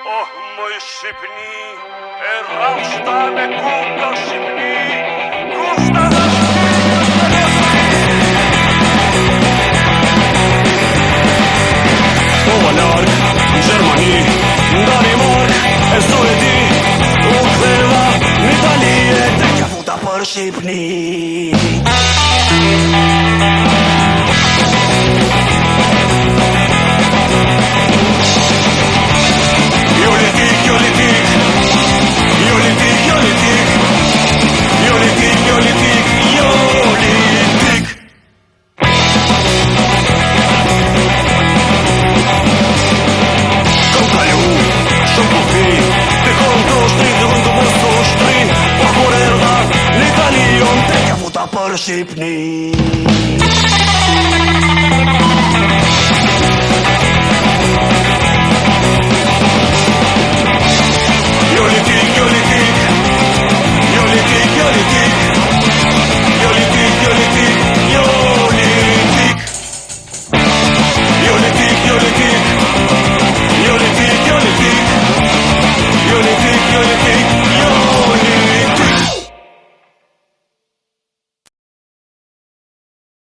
Oh, moj Shqipni, e rrështa me kumë në Shqipni Kushta po, dhe Shqipni Po më largë, në Gjermani, në Danimark E së u këtheva në Italie Të kja për Shqipni Stopper ship needs.